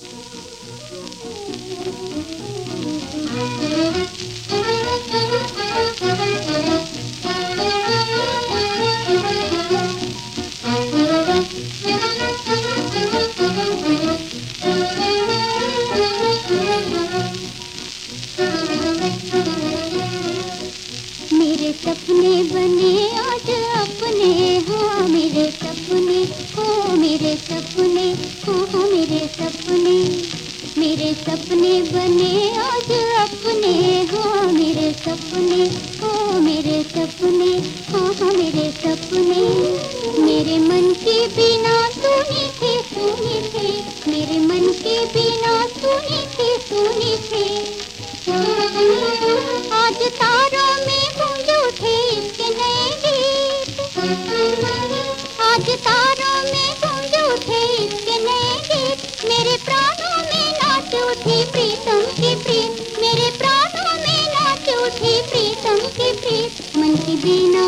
मेरे सपने बने आज अपने हाँ मेरे सपने मेरे सपने बने, आज अपने हाँ मेरे सपने, हो मेरे सपने हाँ मेरे सपने। मेरे मन के बिना सुनी थे सुनी थे। मेरे मन के बिना सुनी थे सुनी थे। आज तारों में गूंज उठे इसके नए गीत। आज तारों उठी प्रीतम की प्रीत, मेरे प्राणों में नाच उठी प्रीतम की प्रीत। मन की बीना,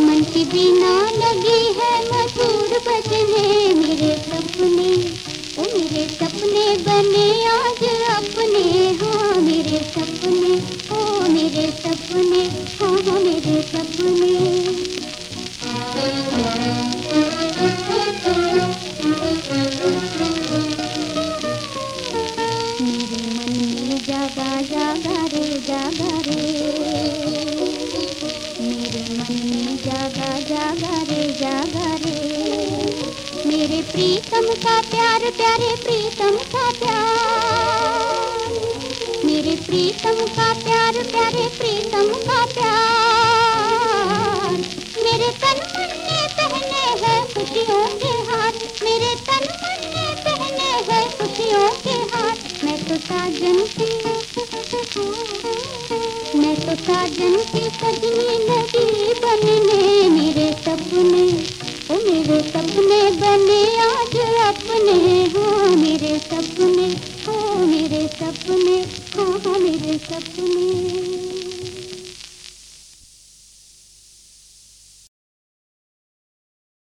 मन की बीना लगी है मधुर बजने। मेरे सपने, ओ मेरे सपने बने आज अपने। हाँ मेरे सपने, ओ मेरे सपने हाँ में जागा रे जागा रे। मेरे मन में जागा जागा रे जागा रे। मेरे प्रीतम का प्यार, प्यारे प्रीतम का प्यार। मेरे प्रीतम का प्यार, प्यारे प्रीतम का प्यार। मेरे तन मन ने पहने हैं खुशियों के हाथ मेरे तन मन ने पहने हैं खुशियों के हाथ मैं तो साजन तो साजन की सजनी लगी बनने, मेरे सपने, ओ मेरे सपने बने आज अपने हाँ मेरे सपने हो मेरे सपने हाँ मेरे सपने।